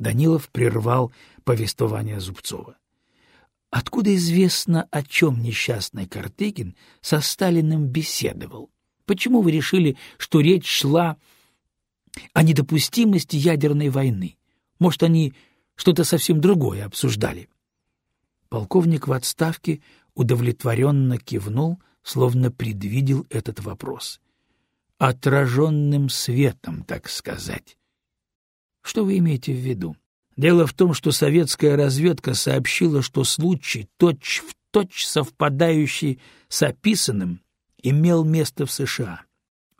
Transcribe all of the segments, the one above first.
Данилов прервал повествование Зубцова. Откуда известно, о чем несчастный Картыгин со Сталиным беседовал? Почему вы решили, что речь шла о недопустимости ядерной войны? Может, они что-то совсем другое обсуждали? Полковник в отставке удовлетворенно кивнул, словно предвидел этот вопрос. Отраженным светом, так сказать. Что вы имеете в виду? Дело в том, что советская разведка сообщила, что случай, точь-в-точь точь совпадающий с описанным, имел место в США.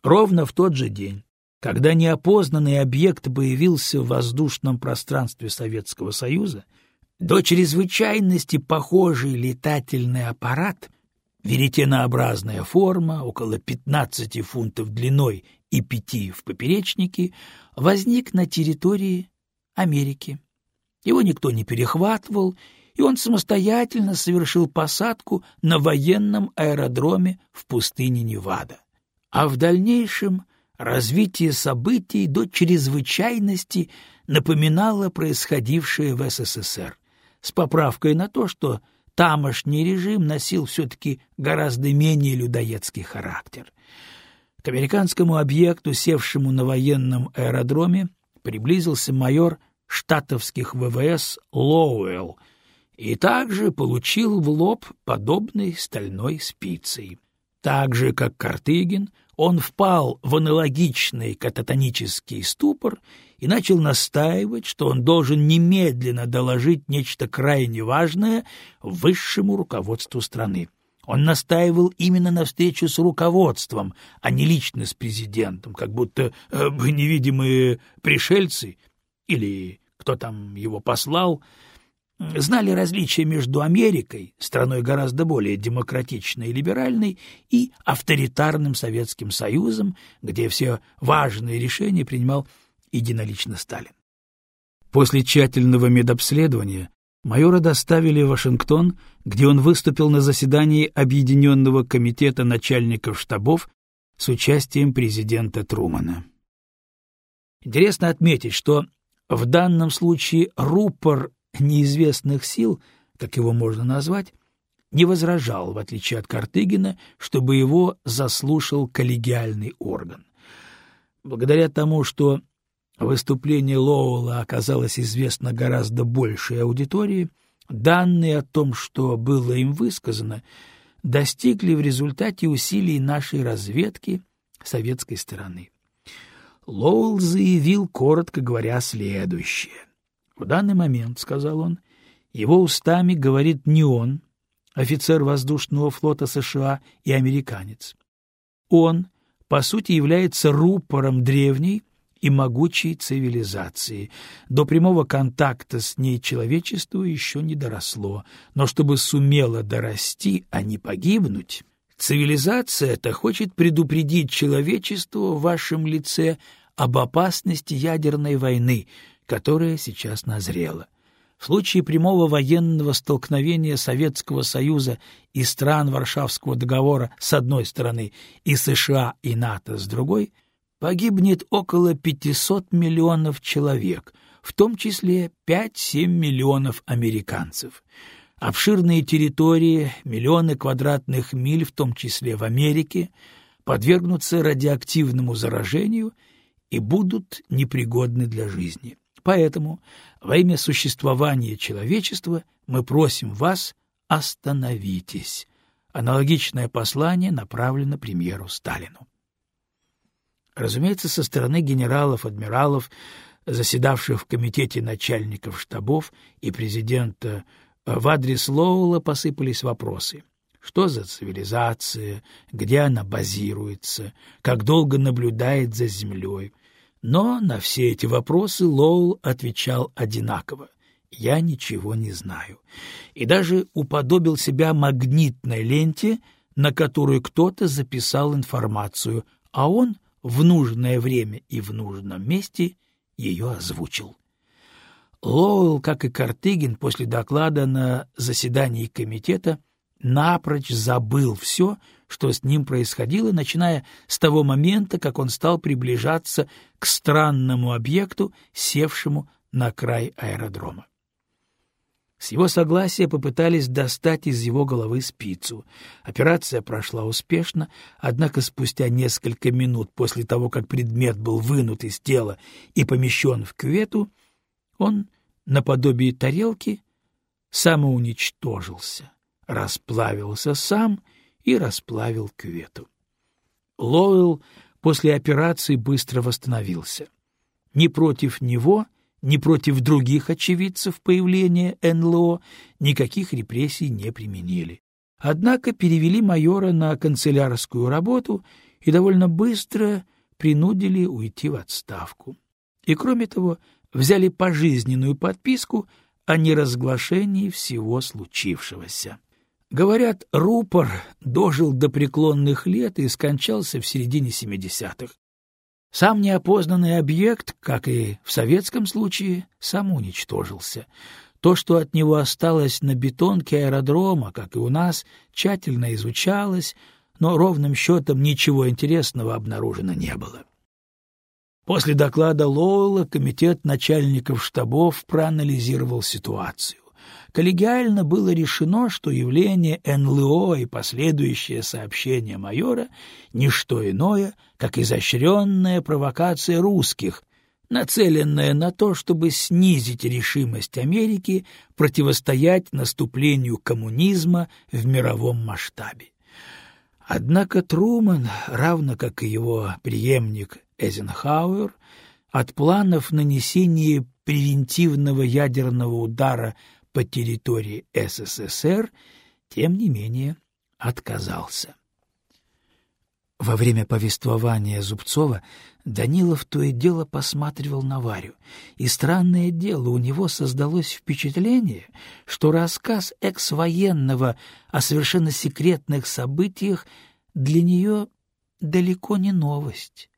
Ровно в тот же день, когда неопознанный объект появился в воздушном пространстве Советского Союза, до чрезвычайности похожий летательный аппарат, веретенообразная форма, около 15 фунтов длиной и 5 в поперечнике, возник на территории Америки. Его никто не перехватывал, и он самостоятельно совершил посадку на военном аэродроме в пустыне Невада. А в дальнейшем развитие событий до чрезвычайности напоминало происходившее в СССР с поправкой на то, что тамошний режим носил все-таки гораздо менее людоедский характер. К американскому объекту, севшему на военном аэродроме, приблизился майор штатовских ВВС Лоуэлл и также получил в лоб подобной стальной спицей. Так же, как Картыгин, он впал в аналогичный кататонический ступор и начал настаивать, что он должен немедленно доложить нечто крайне важное высшему руководству страны. Он настаивал именно на встречу с руководством, а не лично с президентом, как будто э, невидимые пришельцы или кто там его послал, знали различия между Америкой, страной гораздо более демократичной и либеральной, и авторитарным Советским Союзом, где все важные решения принимал единолично Сталин. После тщательного медобследования майора доставили в Вашингтон, где он выступил на заседании Объединенного комитета начальников штабов с участием президента Трумана. Интересно отметить, что в данном случае рупор неизвестных сил, как его можно назвать, не возражал, в отличие от Картыгина, чтобы его заслушал коллегиальный орган. Благодаря тому, что выступление Лоуэлла оказалось известно гораздо большей аудитории, данные о том, что было им высказано, достигли в результате усилий нашей разведки советской стороны. Лоуэлл заявил, коротко говоря, следующее. «В данный момент, — сказал он, — его устами говорит не он, офицер воздушного флота США и американец. Он, по сути, является рупором древней и могучей цивилизации. До прямого контакта с ней человечество еще не доросло, но чтобы сумело дорасти, а не погибнуть... Цивилизация эта хочет предупредить человечество в вашем лице об опасности ядерной войны, которая сейчас назрела. В случае прямого военного столкновения Советского Союза и стран Варшавского договора с одной стороны и США и НАТО с другой, погибнет около 500 миллионов человек, в том числе 5-7 миллионов американцев. Обширные территории, миллионы квадратных миль, в том числе в Америке, подвергнутся радиоактивному заражению – и будут непригодны для жизни. Поэтому во имя существования человечества мы просим вас остановитесь. Аналогичное послание направлено премьеру Сталину. Разумеется, со стороны генералов, адмиралов, заседавших в комитете начальников штабов и президента в адрес Лоула посыпались вопросы. Что за цивилизация, где она базируется, как долго наблюдает за землей, но на все эти вопросы Лоул отвечал одинаково. «Я ничего не знаю». И даже уподобил себя магнитной ленте, на которую кто-то записал информацию, а он в нужное время и в нужном месте ее озвучил. Лоуэлл, как и Картыгин, после доклада на заседании комитета напрочь забыл все, что с ним происходило, начиная с того момента, как он стал приближаться к странному объекту, севшему на край аэродрома. С его согласия попытались достать из его головы спицу. Операция прошла успешно, однако спустя несколько минут после того, как предмет был вынут из тела и помещен в кювету, он, наподобие тарелки, самоуничтожился, расплавился сам и расплавил кювету. Лоуэлл после операции быстро восстановился. Ни против него — ни против других очевидцев появления НЛО никаких репрессий не применили. Однако перевели майора на канцелярскую работу и довольно быстро принудили уйти в отставку. И, кроме того, взяли пожизненную подписку о неразглашении всего случившегося. Говорят, рупор дожил до преклонных лет и скончался в середине 70-х. Сам неопознанный объект, как и в советском случае, сам уничтожился. То, что от него осталось на бетонке аэродрома, как и у нас, тщательно изучалось, но ровным счетом ничего интересного обнаружено не было. После доклада Лоуэлла комитет начальников штабов проанализировал ситуацию коллегиально было решено, что явление НЛО и последующее сообщение майора — не что иное, как изощренная провокация русских, нацеленная на то, чтобы снизить решимость Америки противостоять наступлению коммунизма в мировом масштабе. Однако Труман, равно как и его преемник Эйзенхауэр, от планов нанесения превентивного ядерного удара по территории СССР, тем не менее отказался. Во время повествования Зубцова Данилов то и дело посматривал на Варю, и странное дело, у него создалось впечатление, что рассказ экс-военного о совершенно секретных событиях для нее далеко не новость.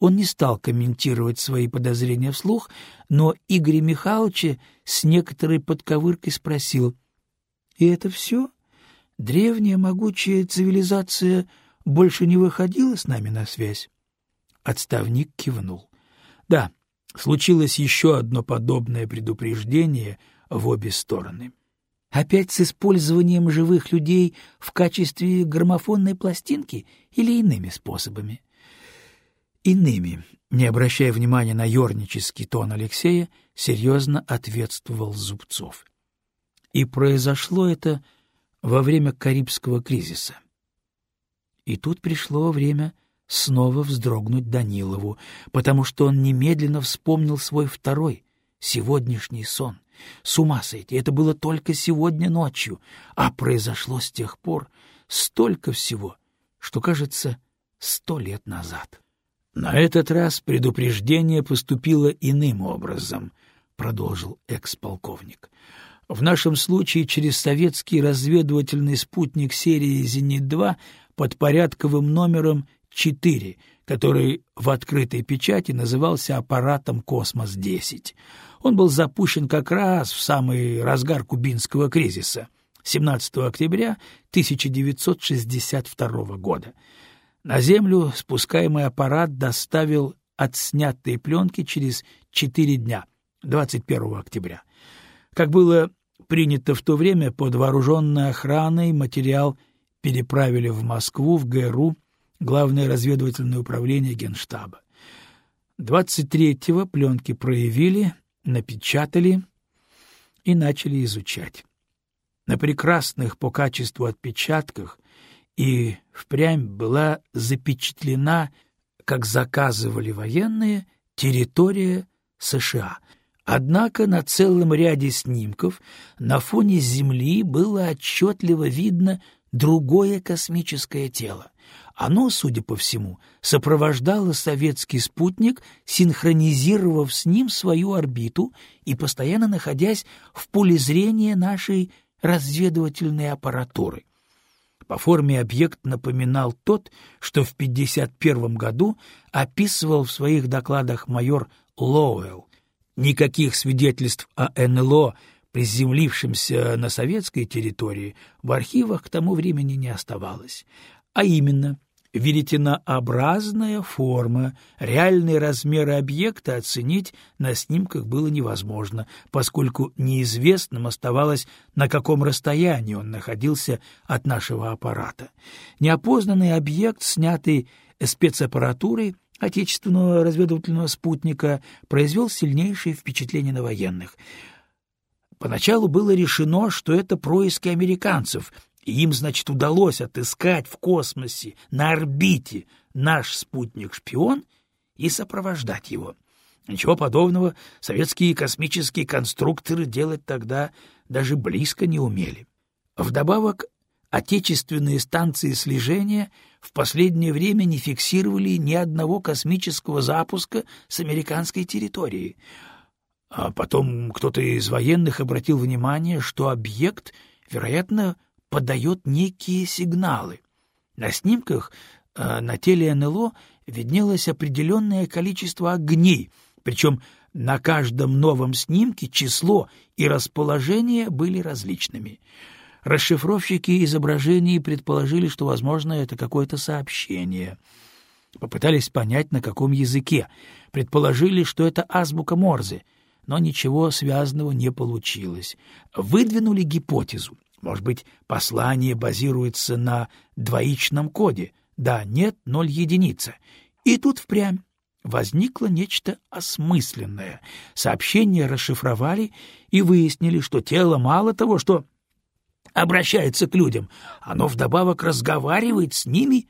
Он не стал комментировать свои подозрения вслух, но Игоря Михайловича с некоторой подковыркой спросил. — И это все? Древняя могучая цивилизация больше не выходила с нами на связь? Отставник кивнул. — Да, случилось еще одно подобное предупреждение в обе стороны. — Опять с использованием живых людей в качестве граммофонной пластинки или иными способами? — иными. Не обращая внимания на ернический тон Алексея, серьезно ответствовал Зубцов. И произошло это во время Карибского кризиса. И тут пришло время снова вздрогнуть Данилову, потому что он немедленно вспомнил свой второй, сегодняшний сон. С ума сойти, это было только сегодня ночью, а произошло с тех пор столько всего, что, кажется, сто лет назад. На этот раз предупреждение поступило иным образом, продолжил экс-полковник. В нашем случае через советский разведывательный спутник серии «Зенит-2» под порядковым номером 4, который в открытой печати назывался аппаратом «Космос-10». Он был запущен как раз в самый разгар кубинского кризиса, 17 октября 1962 года. На Землю спускаемый аппарат доставил отснятые пленки через четыре дня, 21 октября. Как было принято в то время, под вооруженной охраной материал переправили в Москву, в ГРУ, Главное разведывательное управление Генштаба. 23-го пленки проявили, напечатали и начали изучать. На прекрасных по качеству отпечатках и впрямь была запечатлена, как заказывали военные, территория США. Однако на целом ряде снимков на фоне Земли было отчетливо видно другое космическое тело. Оно, судя по всему, сопровождало советский спутник, синхронизировав с ним свою орбиту и постоянно находясь в поле зрения нашей разведывательной аппаратуры. По форме объект напоминал тот, что в 1951 году описывал в своих докладах майор Лоуэлл. Никаких свидетельств о НЛО, приземлившемся на советской территории, в архивах к тому времени не оставалось. А именно, веретенообразная форма. Реальные размеры объекта оценить на снимках было невозможно, поскольку неизвестным оставалось, на каком расстоянии он находился от нашего аппарата. Неопознанный объект, снятый спецаппаратурой отечественного разведывательного спутника, произвел сильнейшее впечатление на военных. Поначалу было решено, что это происки американцев — им, значит, удалось отыскать в космосе, на орбите, наш спутник-шпион и сопровождать его. Ничего подобного советские космические конструкторы делать тогда даже близко не умели. Вдобавок, отечественные станции слежения в последнее время не фиксировали ни одного космического запуска с американской территории. А потом кто-то из военных обратил внимание, что объект, вероятно, подает некие сигналы. На снимках э, на теле НЛО виднелось определенное количество огней, причем на каждом новом снимке число и расположение были различными. Расшифровщики изображений предположили, что, возможно, это какое-то сообщение. Попытались понять, на каком языке. Предположили, что это азбука Морзе, но ничего связанного не получилось. Выдвинули гипотезу. Может быть, послание базируется на двоичном коде «да», «нет», «ноль», «единица». И тут впрямь возникло нечто осмысленное. Сообщение расшифровали и выяснили, что тело мало того, что обращается к людям, оно вдобавок разговаривает с ними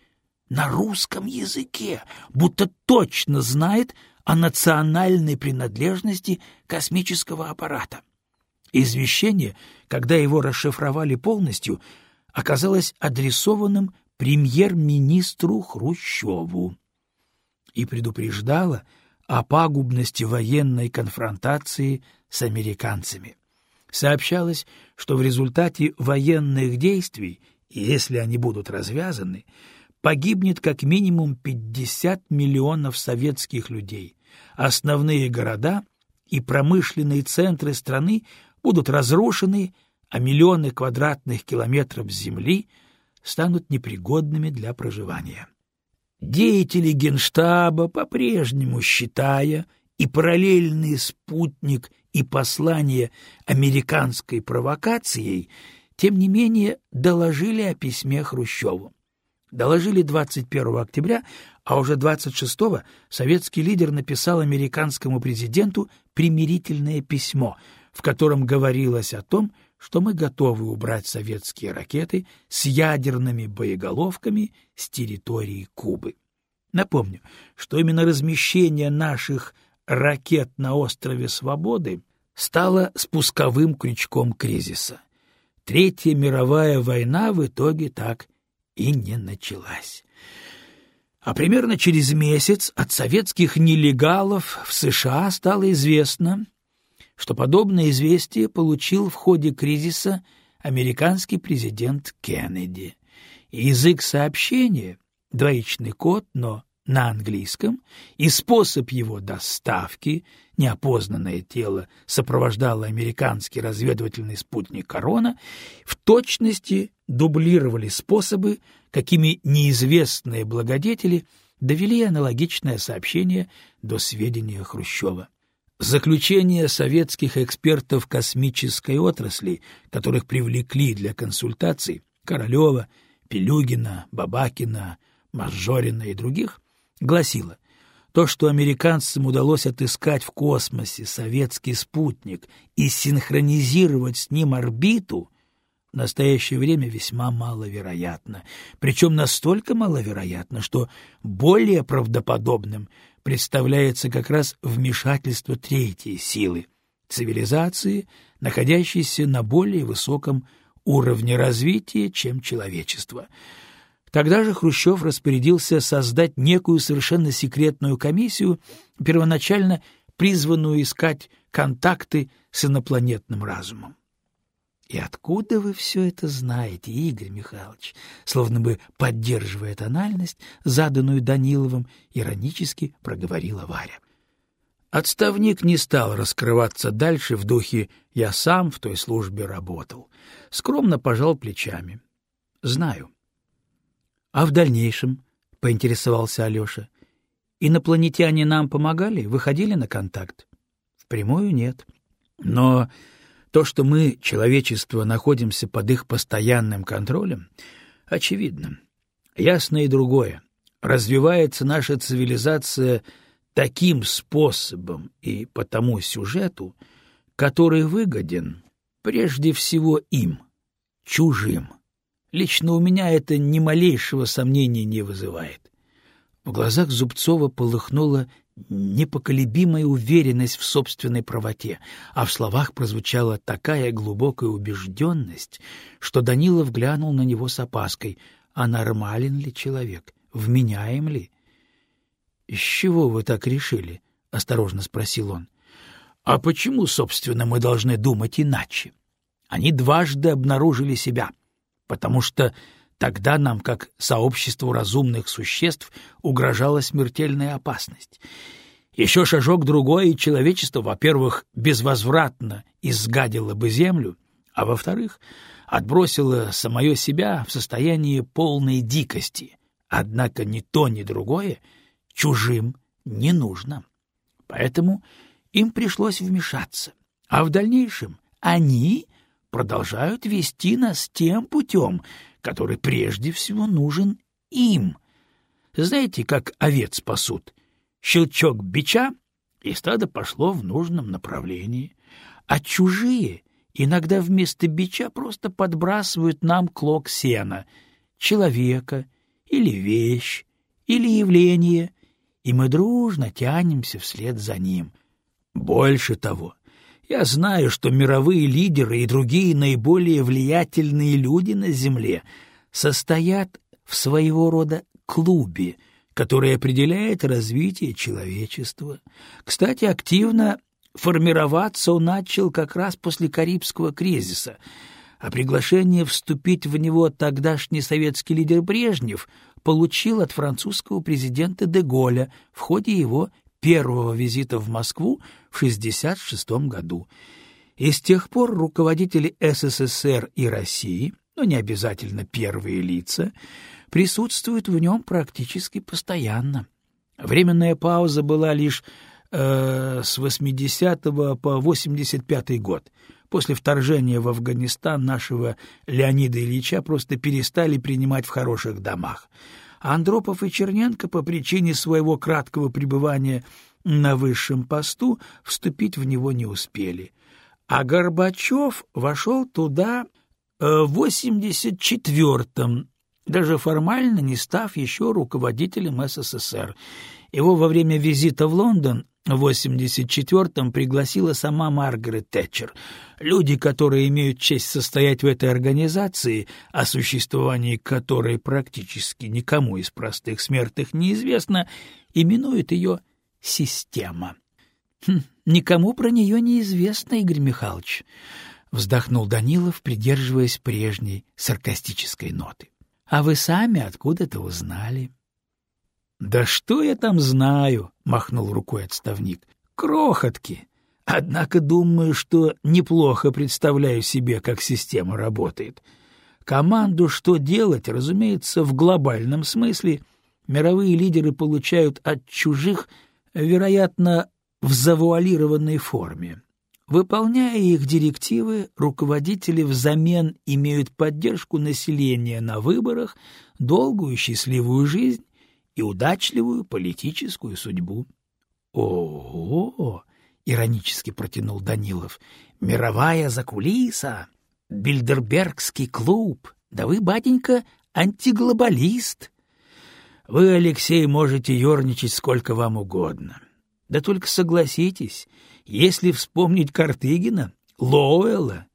на русском языке, будто точно знает о национальной принадлежности космического аппарата. Извещение, когда его расшифровали полностью, оказалось адресованным премьер-министру Хрущеву и предупреждало о пагубности военной конфронтации с американцами. Сообщалось, что в результате военных действий, если они будут развязаны, погибнет как минимум 50 миллионов советских людей. Основные города и промышленные центры страны будут разрушены, а миллионы квадратных километров земли станут непригодными для проживания. Деятели Генштаба, по-прежнему считая и параллельный спутник и послание американской провокацией, тем не менее доложили о письме Хрущеву. Доложили 21 октября, а уже 26-го советский лидер написал американскому президенту примирительное письмо, в котором говорилось о том, что мы готовы убрать советские ракеты с ядерными боеголовками с территории Кубы. Напомню, что именно размещение наших ракет на острове Свободы стало спусковым крючком кризиса. Третья мировая война в итоге так и не началась. А примерно через месяц от советских нелегалов в США стало известно, что подобное известие получил в ходе кризиса американский президент Кеннеди. язык сообщения, двоичный код, но на английском, и способ его доставки, неопознанное тело сопровождало американский разведывательный спутник «Корона», в точности дублировали способы, какими неизвестные благодетели довели аналогичное сообщение до сведения Хрущева. Заключения советских экспертов космической отрасли, которых привлекли для консультаций Королева, Пелюгина, Бабакина, Мажорина и других, гласило, то, что американцам удалось отыскать в космосе советский спутник и синхронизировать с ним орбиту, в настоящее время весьма маловероятно. Причем настолько маловероятно, что более правдоподобным представляется как раз вмешательство третьей силы — цивилизации, находящейся на более высоком уровне развития, чем человечество. Тогда же Хрущев распорядился создать некую совершенно секретную комиссию, первоначально призванную искать контакты с инопланетным разумом. И откуда вы все это знаете, Игорь Михайлович? Словно бы поддерживая тональность, заданную Даниловым, иронически проговорила Варя. Отставник не стал раскрываться дальше в духе «я сам в той службе работал». Скромно пожал плечами. «Знаю». «А в дальнейшем?» —— поинтересовался Алеша. «Инопланетяне нам помогали? Выходили на контакт?» «Впрямую нет. Но то, что мы, человечество, находимся под их постоянным контролем, очевидно. Ясно и другое. Развивается наша цивилизация таким способом и по тому сюжету, который выгоден прежде всего им, чужим. Лично у меня это ни малейшего сомнения не вызывает. В глазах Зубцова полыхнула непоколебимая уверенность в собственной правоте, а в словах прозвучала такая глубокая убежденность, что Данилов глянул на него с опаской. А нормален ли человек? Вменяем ли? — С чего вы так решили? — осторожно спросил он. — А почему, собственно, мы должны думать иначе? Они дважды обнаружили себя, потому что Тогда нам, как сообществу разумных существ, угрожала смертельная опасность. Еще шажок другой, и человечество, во-первых, безвозвратно изгадило бы землю, а во-вторых, отбросило самое себя в состояние полной дикости. Однако ни то, ни другое чужим не нужно. Поэтому им пришлось вмешаться. А в дальнейшем они продолжают вести нас тем путем, который прежде всего нужен им. Знаете, как овец пасут? Щелчок бича, и стадо пошло в нужном направлении. А чужие иногда вместо бича просто подбрасывают нам клок сена, человека или вещь, или явление, и мы дружно тянемся вслед за ним. Больше того, я знаю, что мировые лидеры и другие наиболее влиятельные люди на Земле состоят в своего рода клубе, который определяет развитие человечества. Кстати, активно формироваться он начал как раз после Карибского кризиса, а приглашение вступить в него тогдашний советский лидер Брежнев получил от французского президента де Голля в ходе его первого визита в Москву в 1966 году. И с тех пор руководители СССР и России, но не обязательно первые лица, присутствуют в нем практически постоянно. Временная пауза была лишь э, с 80 по 85 год. После вторжения в Афганистан нашего Леонида Ильича просто перестали принимать в хороших домах. Андропов и Черненко по причине своего краткого пребывания на высшем посту вступить в него не успели. А Горбачев вошел туда э, в 84-м, даже формально не став еще руководителем СССР. Его во время визита в Лондон в 84-м пригласила сама Маргарет Тэтчер. Люди, которые имеют честь состоять в этой организации, о существовании которой практически никому из простых смертных неизвестно, именуют ее «система». Хм, «Никому про нее неизвестно, Игорь Михайлович», — вздохнул Данилов, придерживаясь прежней саркастической ноты. «А вы сами откуда-то узнали?» «Да что я там знаю?» — махнул рукой отставник. «Крохотки. Однако думаю, что неплохо представляю себе, как система работает. Команду «что делать», разумеется, в глобальном смысле мировые лидеры получают от чужих, вероятно, в завуалированной форме. Выполняя их директивы, руководители взамен имеют поддержку населения на выборах, долгую счастливую жизнь и удачливую политическую судьбу. О, иронически протянул Данилов. Мировая закулиса, Бильдербергский клуб. Да вы, батенька, антиглобалист. Вы, Алексей, можете ерничать сколько вам угодно. Да только согласитесь, если вспомнить Картыгина, Лоуэлла,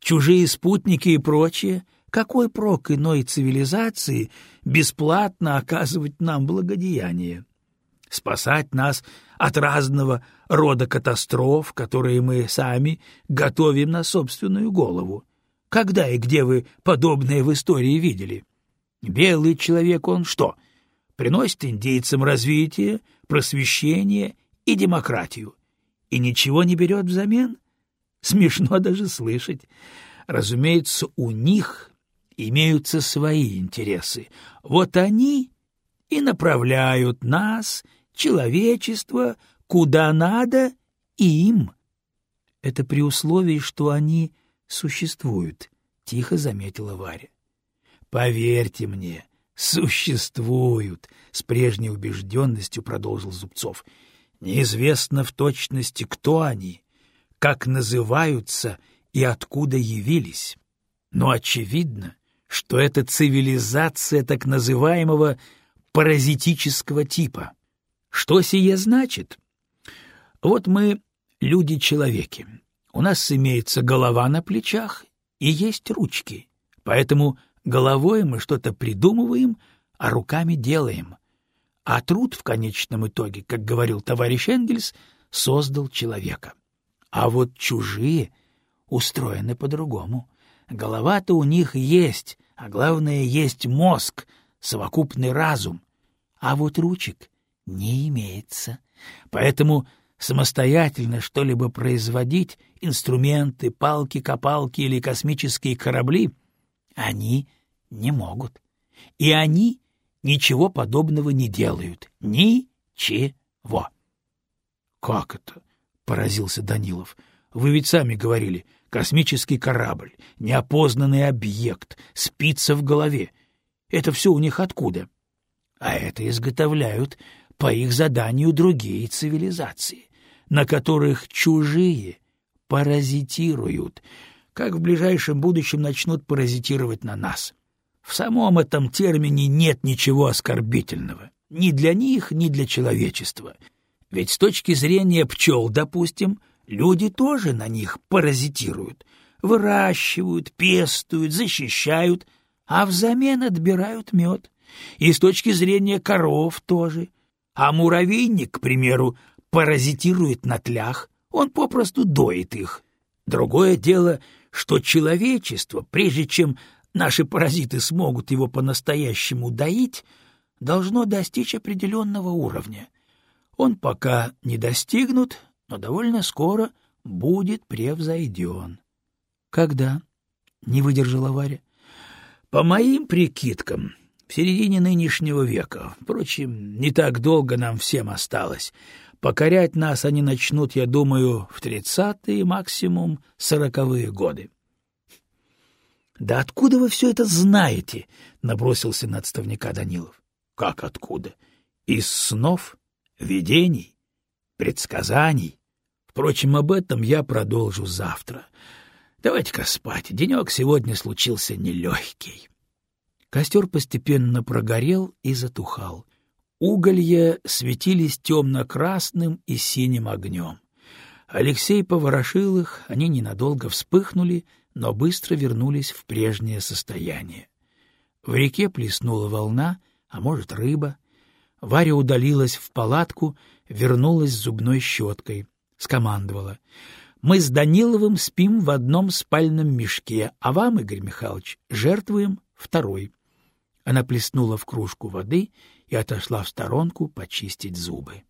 чужие спутники и прочее — какой прок иной цивилизации бесплатно оказывать нам благодеяние? Спасать нас от разного рода катастроф, которые мы сами готовим на собственную голову. Когда и где вы подобное в истории видели? Белый человек он что? Приносит индейцам развитие, просвещение и демократию. И ничего не берет взамен? Смешно даже слышать. Разумеется, у них имеются свои интересы. Вот они и направляют нас, человечество, куда надо им. Это при условии, что они существуют, — тихо заметила Варя. Поверьте мне, существуют, — с прежней убежденностью продолжил Зубцов. Неизвестно в точности, кто они, как называются и откуда явились. Но очевидно, что это цивилизация так называемого паразитического типа. Что сие значит? Вот мы люди-человеки. У нас имеется голова на плечах и есть ручки. Поэтому головой мы что-то придумываем, а руками делаем. А труд в конечном итоге, как говорил товарищ Энгельс, создал человека. А вот чужие устроены по-другому. Голова-то у них есть, а главное, есть мозг, совокупный разум. А вот ручек не имеется. Поэтому самостоятельно что-либо производить, инструменты, палки, копалки или космические корабли, они не могут. И они ничего подобного не делают. Ничего. — Как это? — поразился Данилов. — Вы ведь сами говорили, космический корабль, неопознанный объект, спица в голове. Это все у них откуда? А это изготовляют по их заданию другие цивилизации на которых чужие паразитируют, как в ближайшем будущем начнут паразитировать на нас. В самом этом термине нет ничего оскорбительного, ни для них, ни для человечества. Ведь с точки зрения пчел, допустим, люди тоже на них паразитируют, выращивают, пестуют, защищают, а взамен отбирают мед. И с точки зрения коров тоже. А муравейник, к примеру, паразитирует на тлях, он попросту доит их. Другое дело, что человечество, прежде чем наши паразиты смогут его по-настоящему доить, должно достичь определенного уровня. Он пока не достигнут, но довольно скоро будет превзойден. — Когда? — не выдержала Варя. — По моим прикидкам, в середине нынешнего века. Впрочем, не так долго нам всем осталось. Покорять нас они начнут, я думаю, в тридцатые, максимум сороковые годы. — Да откуда вы все это знаете? — набросился на отставника Данилов. — Как откуда? Из снов, видений, предсказаний. Впрочем, об этом я продолжу завтра. Давайте-ка спать, денек сегодня случился нелегкий. Костер постепенно прогорел и затухал. Уголья светились темно-красным и синим огнем. Алексей поворошил их, они ненадолго вспыхнули, но быстро вернулись в прежнее состояние. В реке плеснула волна, а может, рыба. Варя удалилась в палатку, вернулась с зубной щеткой. Скомандовала. — Мы с Даниловым спим в одном спальном мешке, а вам, Игорь Михайлович, жертвуем второй. Она плеснула в кружку воды и отошла в сторонку почистить зубы.